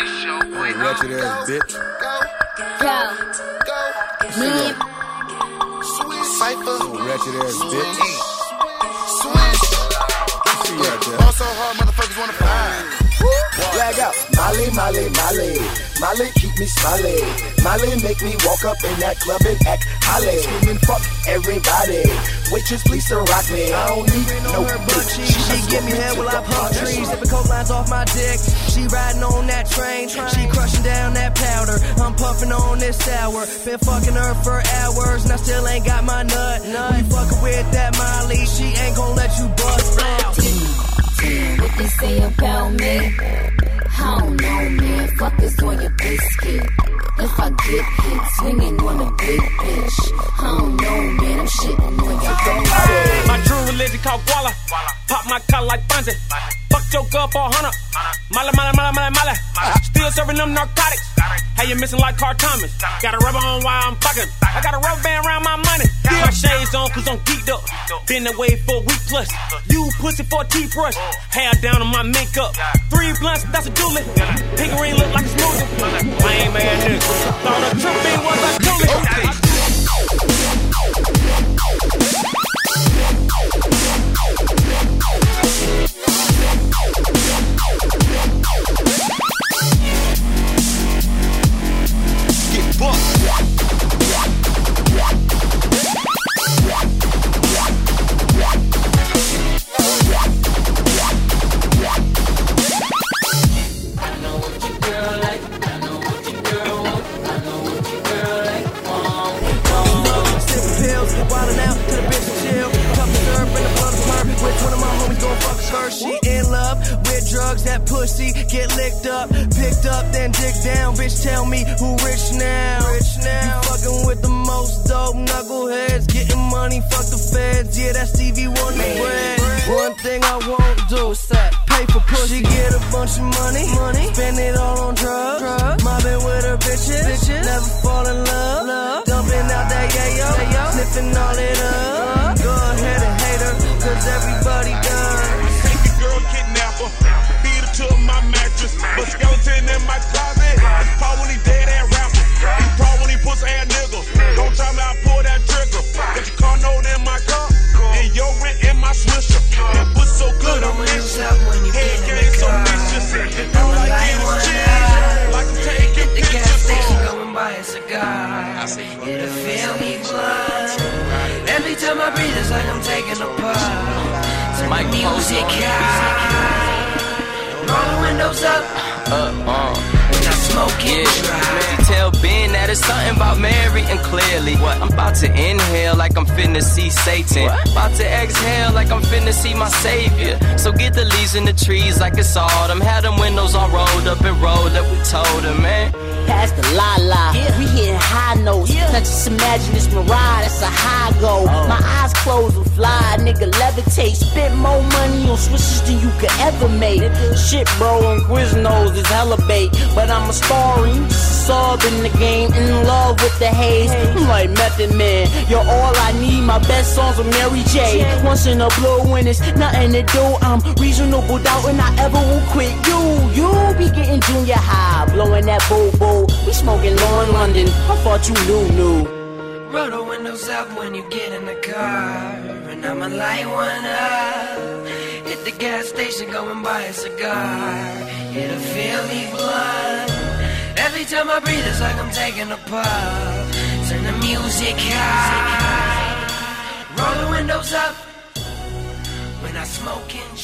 Ratchet ass bitch. Go. Me. Oh, ratchet ass bitch. See you out there. Ball so hard, motherfuckers wanna find. Lag out. Molly, Molly, Molly. Molly keep me smiling. Molly make me walk up in that club and act holly. Screaming fuck everybody. Waitress, please to rock me. I don't need no bitch. She, she give me head while I pump trees, sipping coke lines off my dick. She riding on that train, she crushing down that powder. I'm puffing on this sour. Been fucking her for hours, and I still ain't got my nut. You fucking with that Molly, she ain't gon' let you bust out. What they say about me? On your biscuit. If I get hit, swinging on a big bitch. I don't know, man. I'm shitting called Guala. Pop my collar like Fonzie. Fuck your girl for a hundred. Mala, mala, mala, mala, mala. Still serving them narcotics. How you missing like Carl Thomas? Got a rubber on while I'm fucking. I got a rubber band around my money. My shades on cause I'm geeked up. Been away for a week plus. You pussy for a teeth brush. Hair down on my makeup. Three blunts, that's a dually. Pink ring look like a smoothie. Lame ass nigga. Thought drugs, that pussy get licked up, picked up, then dig down. Bitch, tell me who rich now? Rich now. You fucking with the most dope knuckleheads, getting money, fuck the feds. Yeah, that's Stevie Wonder bread. One thing I won't do is that pay for pussy. She get a bunch of money, money, spend it all on drugs. drugs. Mobbing with her bitches, bitches, never fall in love. love. Dumping out that yayo, yayo. sniffing all it up. Go ahead and hate her, cause everybody music high. Roll the windows up. Uh, uh. When I smoke it dry. Tell Ben that it's something about Mary and clearly. What? I'm about to inhale like I'm finna see Satan. About to exhale like I'm finna see my savior. So get the leaves in the trees like it's autumn. Had them windows all rolled up and rolled up. We told him, man. Past the la la, Yeah. we hitting high notes. Now just imagine this mirage, that's a high go. Oh. My eyes closed and fly, nigga levitate. Spent more money on switches than you could ever make. Shit, bro, on Quiznos is hella bait. But I'm a star and you just a sub in the game. In with the haze. I'm like Method Man. You're all I need. My best songs with Mary J. Once in a blue when it's nothing to do. I'm reasonable doubt and I ever will quit you. You be getting junior high, blowing that boo boo. We smoking low in London. I thought you knew, knew. Roll the windows up when you get in the car. And I'ma light one up. Hit the gas station, go and buy a cigar. It'll fill me blood. Every time I breathe, it's like I'm taking a puff. Turn the music high. Roll the windows up when I smoke in